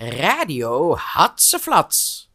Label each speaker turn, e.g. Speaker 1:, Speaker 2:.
Speaker 1: Radio Hatseflats.